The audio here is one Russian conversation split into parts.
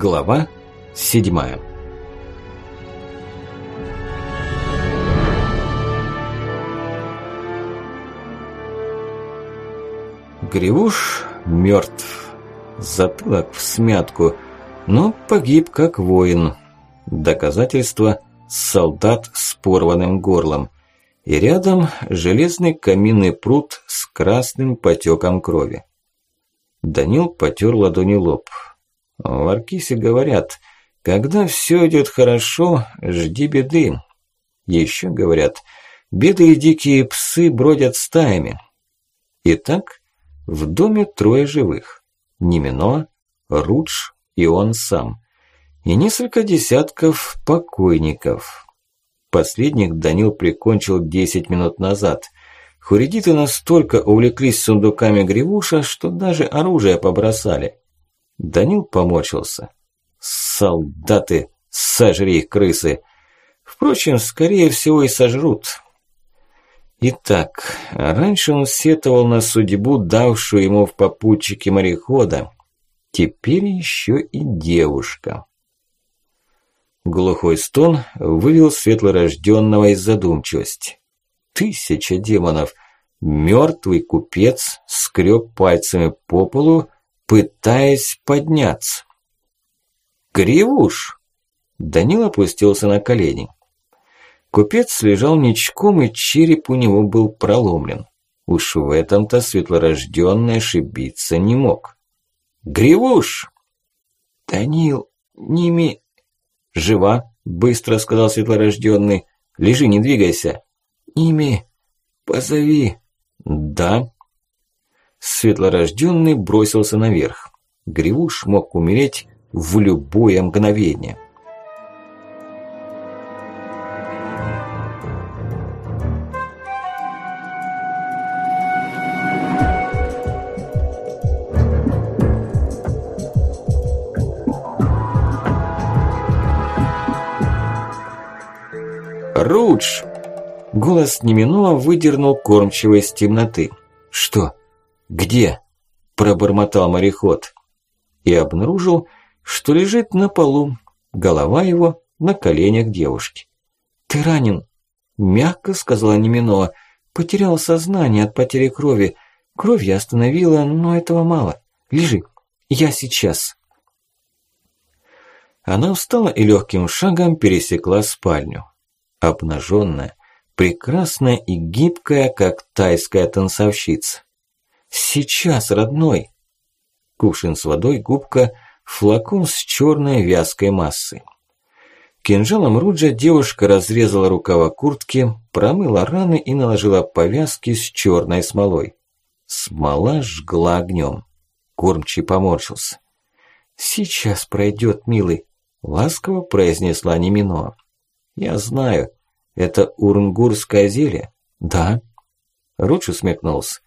Глава седьмая Гривуш мертв, затылок в смятку, но погиб как воин. Доказательство – солдат с порванным горлом. И рядом железный каминный пруд с красным потеком крови. Данил потер ладони лоб. В Аркисе говорят, когда все идет хорошо, жди беды. Еще говорят, бедные дикие псы бродят стаями. Итак, в доме трое живых. Нимино, Рудж и он сам. И несколько десятков покойников. Последних Данил прикончил 10 минут назад. Хуридиты настолько увлеклись сундуками Гривуша, что даже оружие побросали. Данил поморщился. «Солдаты! Сожри их, крысы!» Впрочем, скорее всего и сожрут. Итак, раньше он сетовал на судьбу, давшую ему в попутчике морехода. Теперь еще и девушка. Глухой стон вывел светлорожденного из задумчивости. Тысяча демонов. Мертвый купец скреб пальцами по полу, пытаясь подняться. «Кривуш!» Данил опустился на колени. Купец лежал ничком, и череп у него был проломлен. Уж в этом-то светлорождённый ошибиться не мог. «Гривуш!» «Данил, Ними...» «Жива?» – быстро сказал светлорождённый. «Лежи, не двигайся». «Ними, позови». «Да». Светлорожденный бросился наверх. Гривуш мог умереть в любое мгновение. «Рудж!» Голос Неминова выдернул кормчиво из темноты. «Что?» «Где?» – пробормотал мореход. И обнаружил, что лежит на полу, голова его на коленях девушки. «Ты ранен?» – мягко сказала Неминова. «Потерял сознание от потери крови. Кровь я остановила, но этого мало. Лежи, я сейчас». Она встала и легким шагом пересекла спальню. Обнаженная, прекрасная и гибкая, как тайская танцовщица. Сейчас, родной. Кувшин с водой, губка, флакон с черной вязкой массой. Кинжалом Руджа девушка разрезала рукава куртки, промыла раны и наложила повязки с черной смолой. Смола жгла огнем. Кормчий поморщился. «Сейчас пройдет, милый», – ласково произнесла Немино. «Я знаю, это урнгурское зелье?» «Да». Рудж усмехнулся.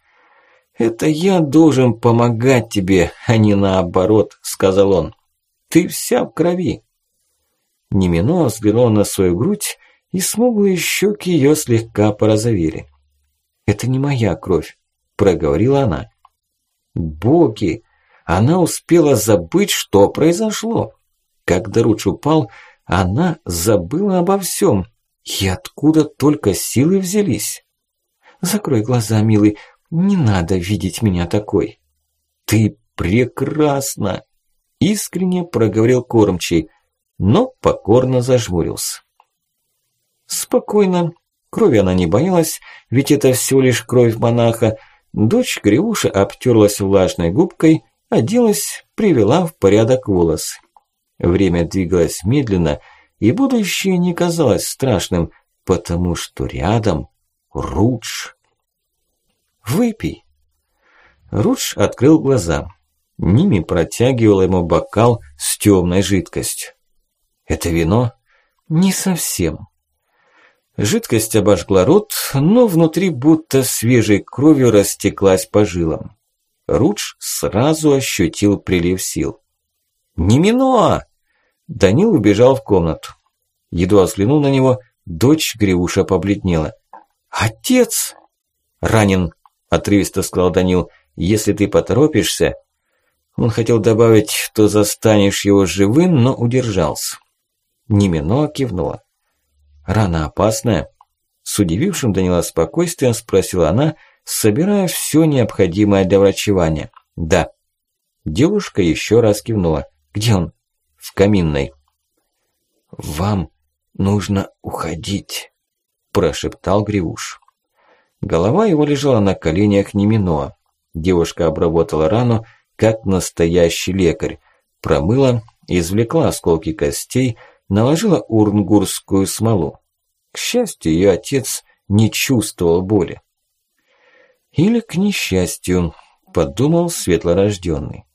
«Это я должен помогать тебе, а не наоборот», – сказал он. «Ты вся в крови». Немино взглянул на свою грудь, и смуглые щеки ее слегка порозовели. «Это не моя кровь», – проговорила она. «Боги! Она успела забыть, что произошло. Когда Руч упал, она забыла обо всем. И откуда только силы взялись?» «Закрой глаза, милый, не надо видеть меня такой. Ты прекрасна, искренне проговорил кормчий, но покорно зажмурился. Спокойно, крови она не боялась, ведь это всего лишь кровь монаха. Дочь Гривуша обтерлась влажной губкой, оделась, привела в порядок волосы. Время двигалось медленно, и будущее не казалось страшным, потому что рядом Рудж. Выпей. Рудж открыл глаза. Ними протягивала ему бокал с темной жидкостью. Это вино? Не совсем. Жидкость обожгла рот, но внутри будто свежей кровью растеклась по жилам. Рудж сразу ощутил прилив сил. «Немино!» Данил убежал в комнату. Едва взглянул на него, дочь Гривуша побледнела. «Отец!» «Ранен!» Отрывисто сказал Данил. «Если ты поторопишься...» Он хотел добавить, что застанешь его живым, но удержался. Немино кивнула. «Рана опасная?» С удивившим Данила спокойствием спросила она, собирая все необходимое для врачевания. «Да». Девушка еще раз кивнула. «Где он?» «В каминной». «Вам нужно уходить», – прошептал Гривуш. Голова его лежала на коленях Неминоа. Девушка обработала рану, как настоящий лекарь. Промыла, извлекла осколки костей, наложила урнгурскую смолу. К счастью, ее отец не чувствовал боли. Или к несчастью, подумал светлорожденный.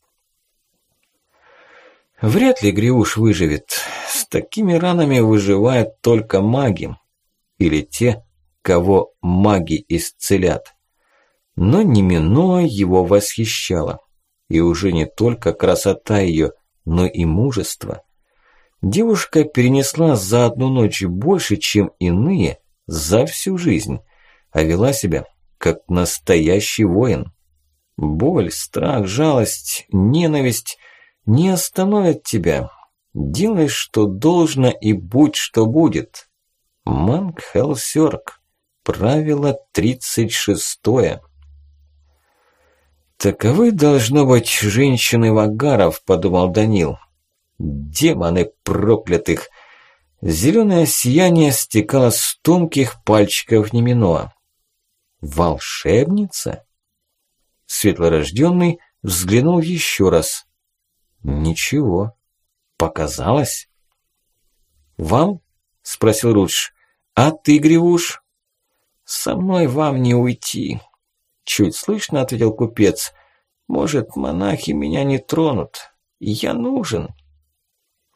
Вряд ли Гриуш выживет. С такими ранами выживают только маги. Или те, кого маги исцелят. Но Неминоа его восхищала. И уже не только красота ее, но и мужество. Девушка перенесла за одну ночь больше, чем иные за всю жизнь, а вела себя как настоящий воин. Боль, страх, жалость, ненависть не остановят тебя. Делай, что должно, и будь, что будет. Манг Хелсерк. Правило 36. Таковы должно быть женщины Вагаров, подумал Данил. Демоны проклятых! Зеленое сияние стекало с тонких пальчиков Неминоа. Волшебница? Светлорожденный взглянул еще раз. Ничего. Показалось? Вам? Спросил Рудж. А ты, Гривуш? «Со мной вам не уйти», – чуть слышно ответил купец. «Может, монахи меня не тронут. Я нужен».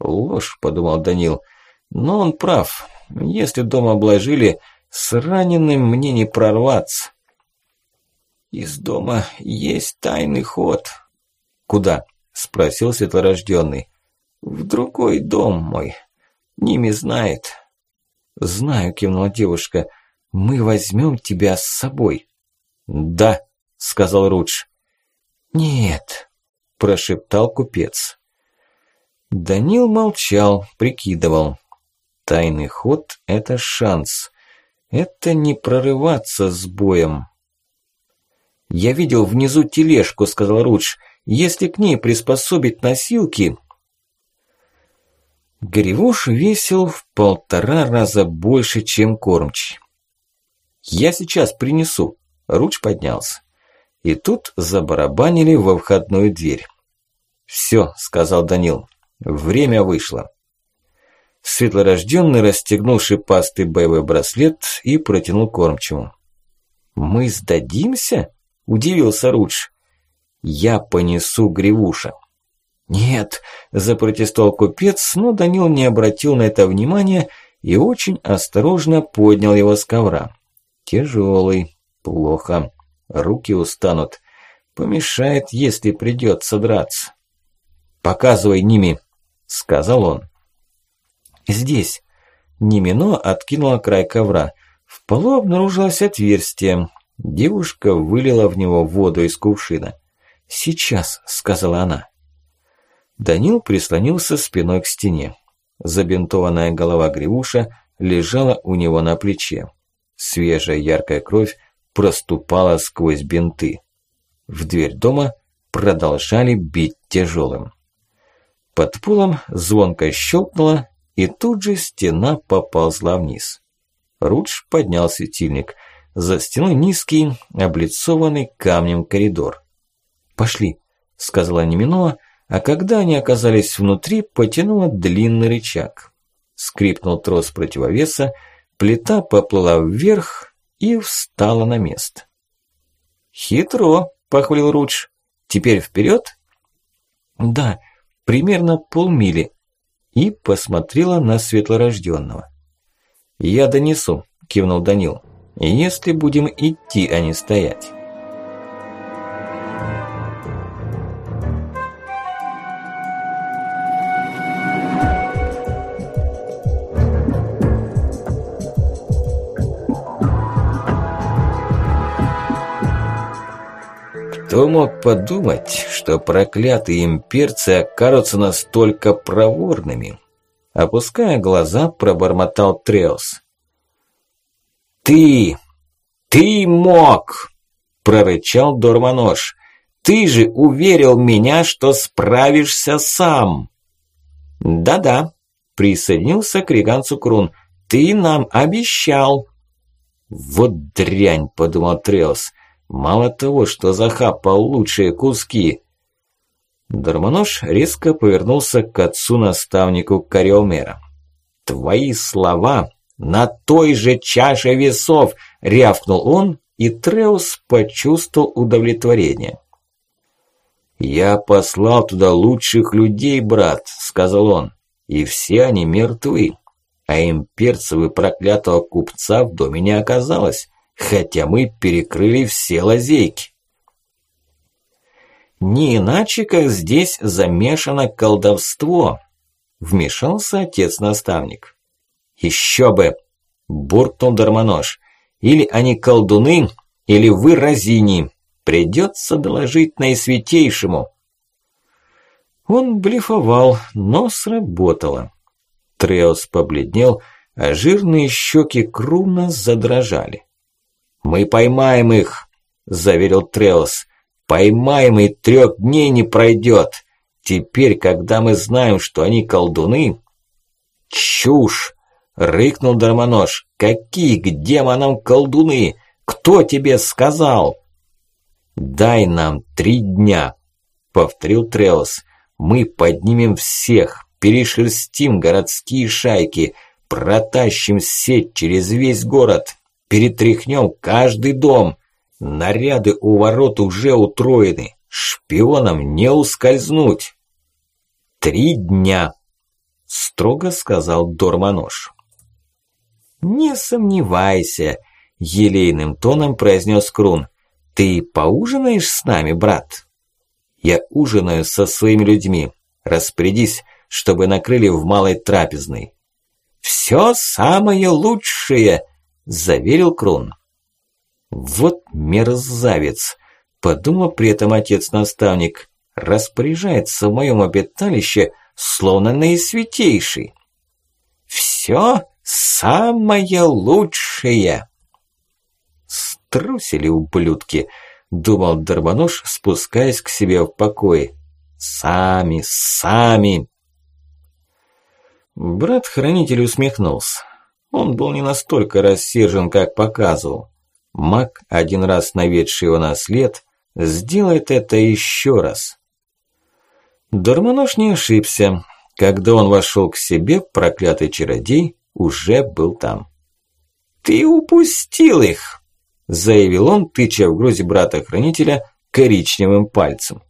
«Ложь», – подумал Данил. «Но он прав. Если дом обложили, с раненым мне не прорваться». «Из дома есть тайный ход». «Куда?» – спросил светлорожденный. «В другой дом мой. Ними знает». «Знаю», – кивнула девушка. Мы возьмем тебя с собой». «Да», – сказал Рудж. «Нет», – прошептал купец. Данил молчал, прикидывал. Тайный ход – это шанс. Это не прорываться с боем. «Я видел внизу тележку», – сказал Рудж. «Если к ней приспособить носилки...» Гривош весил в полтора раза больше, чем кормчий. «Я сейчас принесу». Руч поднялся. И тут забарабанили во входную дверь. «Всё», – сказал Данил, – «время вышло». Светлорожденный расстегнул шипастый боевой браслет и протянул кормчему. «Мы сдадимся?» – удивился Рудж. «Я понесу Гривуша». «Нет», – запротестовал купец, но Данил не обратил на это внимания и очень осторожно поднял его с ковра. Тяжелый. Плохо. Руки устанут. Помешает, если придется драться. «Показывай Ними», – сказал он. «Здесь». Нимино откинула край ковра. В полу обнаружилось отверстие. Девушка вылила в него воду из кувшина. «Сейчас», – сказала она. Данил прислонился спиной к стене. Забинтованная голова Гривуша лежала у него на плече. Свежая яркая кровь проступала сквозь бинты. В дверь дома продолжали бить тяжелым. Под полом звонко щелкнуло, и тут же стена поползла вниз. Рудж поднял светильник. За стеной низкий, облицованный камнем коридор. «Пошли», – сказала Неминова, а когда они оказались внутри, потянула длинный рычаг. Скрипнул трос противовеса, Плита поплыла вверх и встала на место. «Хитро», – похвалил Рудж. «Теперь вперед?» «Да, примерно полмили». И посмотрела на светлорожденного. «Я донесу», – кивнул Данил. «Если будем идти, а не стоять». Кто мог подумать, что проклятые имперцы окажутся настолько проворными? Опуская глаза, пробормотал Треос. «Ты! Ты мог!» – прорычал Дормонош. «Ты же уверил меня, что справишься сам!» «Да-да», – присоединился к Риганцу Крун. «Ты нам обещал!» «Вот дрянь!» – подумал Треос. «Мало того, что захапал лучшие куски!» Дармонож резко повернулся к отцу-наставнику Кариомера. «Твои слова на той же чаше весов!» – рявкнул он, и Треус почувствовал удовлетворение. «Я послал туда лучших людей, брат», – сказал он, – «и все они мертвы, а имперцев проклятого купца в доме не оказалось, хотя мы перекрыли все лазейки». «Не иначе, как здесь замешано колдовство», – вмешался отец-наставник. «Еще бы!» – буркнул Дармонож. «Или они колдуны, или вы разини. Придется доложить наисвятейшему». Он блефовал, но сработало. Треос побледнел, а жирные щеки Круна задрожали. «Мы поймаем их», – заверил Треос. «Поймаем и трех дней не пройдет. Теперь, когда мы знаем, что они колдуны...» «Чушь!» Рыкнул Дармонож. Какие к демонам колдуны? Кто тебе сказал? Дай нам три дня, повторил Треос. Мы поднимем всех, перешерстим городские шайки, протащим сеть через весь город, перетряхнем каждый дом. Наряды у ворот уже утроены, шпионам не ускользнуть. Три дня, строго сказал Дормонож. «Не сомневайся», – елейным тоном произнес Крун. «Ты поужинаешь с нами, брат?» «Я ужинаю со своими людьми. Распорядись, чтобы накрыли в малой трапезной». «Всё самое лучшее», – заверил Крун. «Вот мерзавец», – подумал при этом отец-наставник. «Распоряжается в моем обиталище, словно наисвятейший». «Всё Самое лучшее!» «Струсили ублюдки!» – думал Дарбануш, спускаясь к себе в покое. «Сами, сами!» Брат-хранитель усмехнулся. Он был не настолько рассержен, как показывал. Маг, один раз наведший его на след, сделает это еще раз. Дармонож не ошибся. Когда он вошел к себе, проклятый чародей уже был там. «Ты упустил их!» – заявил он, тыча в груди брата-хранителя коричневым пальцем.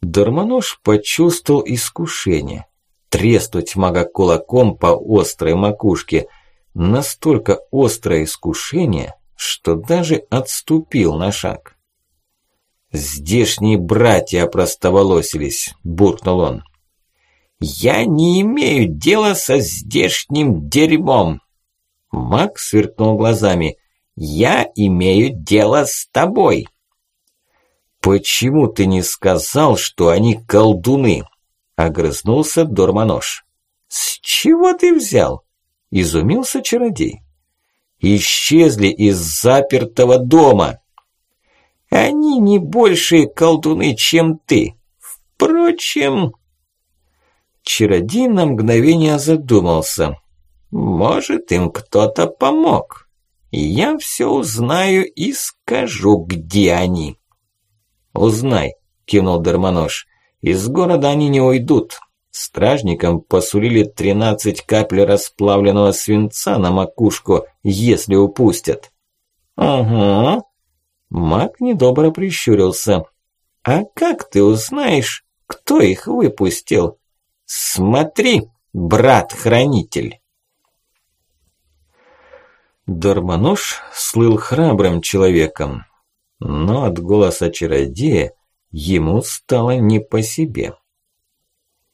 Дармонож почувствовал искушение. Треснуть мага кулаком по острой макушке. Настолько острое искушение, что даже отступил на шаг. «Здешние братья простоволосились», – буркнул он. «Я не имею дела со здешним дерьмом!» Мак сверкнул глазами. «Я имею дело с тобой!» «Почему ты не сказал, что они колдуны?» Огрызнулся Дормонош. «С чего ты взял?» Изумился чародей. «Исчезли из запертого дома!» «Они не большие колдуны, чем ты. Впрочем...» Чародей на мгновение задумался. Может, им кто-то помог. Я все узнаю и скажу, где они. Узнай, кивнул Дермонош. Из города они не уйдут. Стражникам посулили тринадцать капель расплавленного свинца на макушку, если упустят. Ага. Маг недобро прищурился. А как ты узнаешь, кто их выпустил? Смотри, брат-хранитель. Дармонож слыл храбрым человеком, но от голоса чародея ему стало не по себе.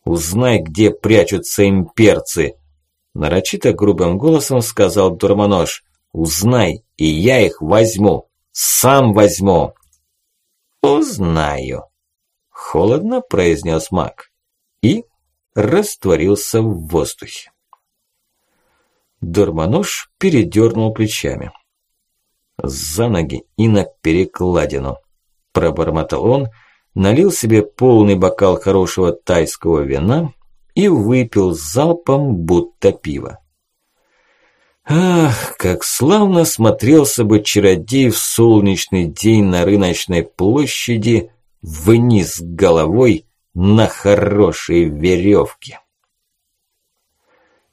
«Узнай, где прячутся имперцы!» Нарочито грубым голосом сказал Дурманож. «Узнай, и я их возьму! Сам возьму!» «Узнаю», – холодно произнес маг и растворился в воздухе. Дурмануш передернул плечами. «За ноги и на перекладину», – пробормотал он, налил себе полный бокал хорошего тайского вина и выпил залпом будто пиво. Ах, как славно смотрелся бы чародей в солнечный день на рыночной площади вниз головой на хорошей веревке.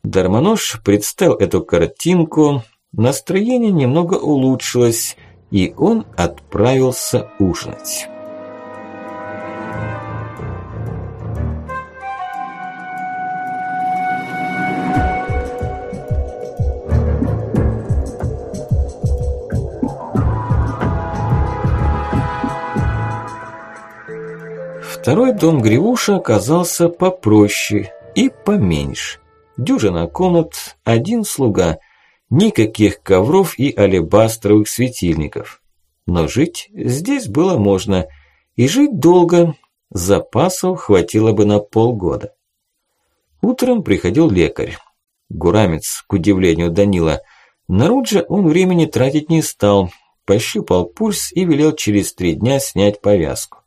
Дармонож представил эту картинку, настроение немного улучшилось, и он отправился ужинать. Второй дом Гривуша оказался попроще и поменьше. Дюжина комнат, один слуга, никаких ковров и алебастровых светильников. Но жить здесь было можно, и жить долго, запасов хватило бы на полгода. Утром приходил лекарь. Гурамец, к удивлению Данила, на Руджа он времени тратить не стал, пощупал пульс и велел через три дня снять повязку.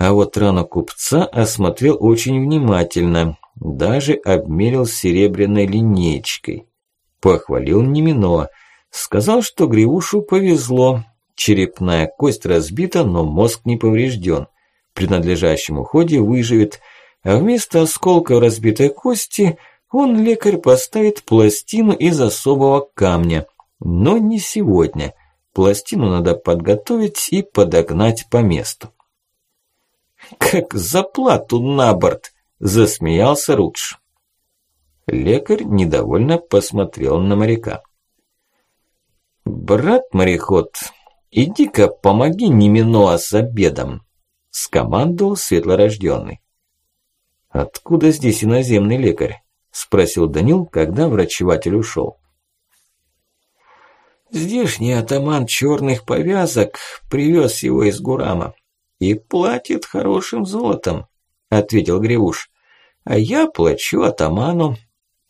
А вот рану купца осмотрел очень внимательно, даже обмерил серебряной линеечкой. Похвалил Немино, сказал, что Гривушу повезло, черепная кость разбита, но мозг не поврежден. При надлежащем уходе выживет, а вместо осколка разбитой кости он, лекарь, поставит пластину из особого камня. Но не сегодня. Пластину надо подготовить и подогнать по месту. Как заплату на борт, засмеялся Рудж. Лекарь недовольно посмотрел на моряка. «Брат мореход, иди-ка помоги Неминоа с обедом», – скомандовал светлорожденный. «Откуда здесь иноземный лекарь?» – спросил Данил, когда врачеватель ушел. «Здешний атаман черных повязок привез его из Гурама. «И платит хорошим золотом», – ответил Гривуш. «А я плачу атаману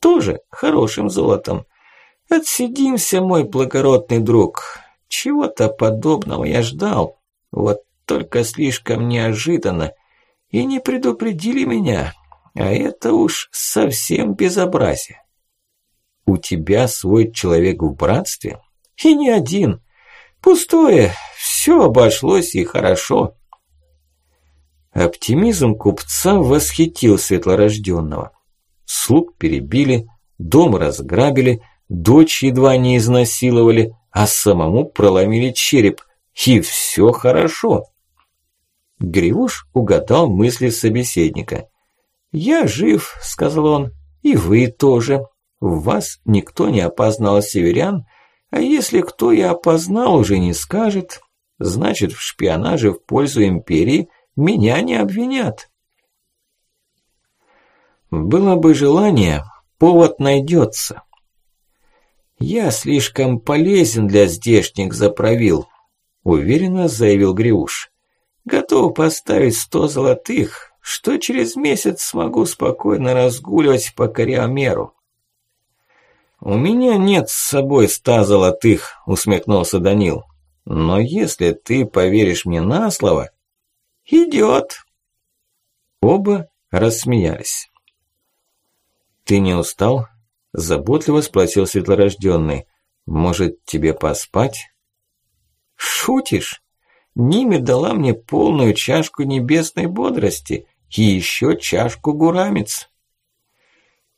тоже хорошим золотом. Отсидимся, мой благородный друг. Чего-то подобного я ждал. Вот только слишком неожиданно. И не предупредили меня. А это уж совсем безобразие. У тебя свой человек в братстве? И не один. Пустое. Все обошлось и хорошо. Оптимизм купца восхитил светлорожденного. Слуг перебили, дом разграбили, дочь едва не изнасиловали, а самому проломили череп. И все хорошо. Гривуш угадал мысли собеседника. «Я жив», – сказал он, – «и вы тоже. В вас никто не опознал северян, а если кто и опознал, уже не скажет. Значит, в шпионаже в пользу империи – меня не обвинят. Было бы желание, повод найдется. Я слишком полезен для здешних заправил, уверенно заявил Гриуш. Готов поставить сто золотых, что через месяц смогу спокойно разгуливать по Кориамеру. «У меня нет с собой ста золотых», – усмехнулся Данил. «Но если ты поверишь мне на слово, «Идет!» Оба рассмеялись. «Ты не устал?» – заботливо спросил светлорожденный. «Может, тебе поспать?» «Шутишь? Ниме дала мне полную чашку небесной бодрости и еще чашку гурамец».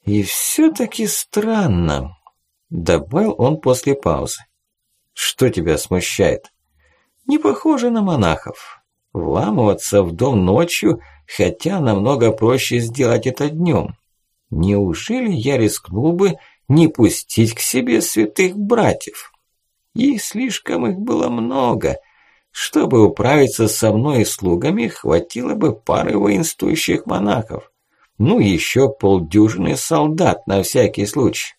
«И все-таки странно», – добавил он после паузы. «Что тебя смущает?» «Не похоже на монахов. Вламываться в дом ночью, хотя намного проще сделать это днем. Неужели я рискнул бы не пустить к себе святых братьев? И слишком их было много. Чтобы управиться со мной и слугами, хватило бы пары воинствующих монахов. Ну, еще полдюжины солдат на всякий случай.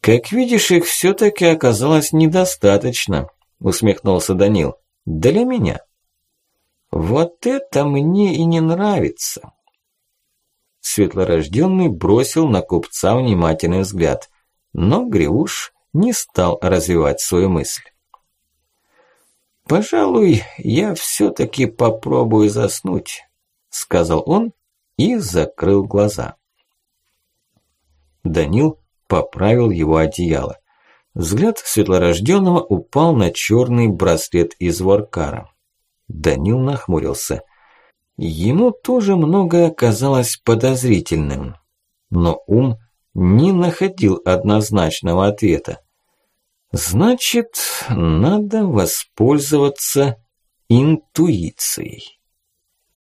Как видишь, их все-таки оказалось недостаточно, усмехнулся Данил. Для меня. Вот это мне и не нравится. Светлорожденный бросил на купца внимательный взгляд, но Гриуш не стал развивать свою мысль. «Пожалуй, я все-таки попробую заснуть», – сказал он и закрыл глаза. Данил поправил его одеяло. Взгляд светлорожденного упал на черный браслет из варкара. Данил нахмурился. Ему тоже многое казалось подозрительным, но ум не находил однозначного ответа. Значит, надо воспользоваться интуицией.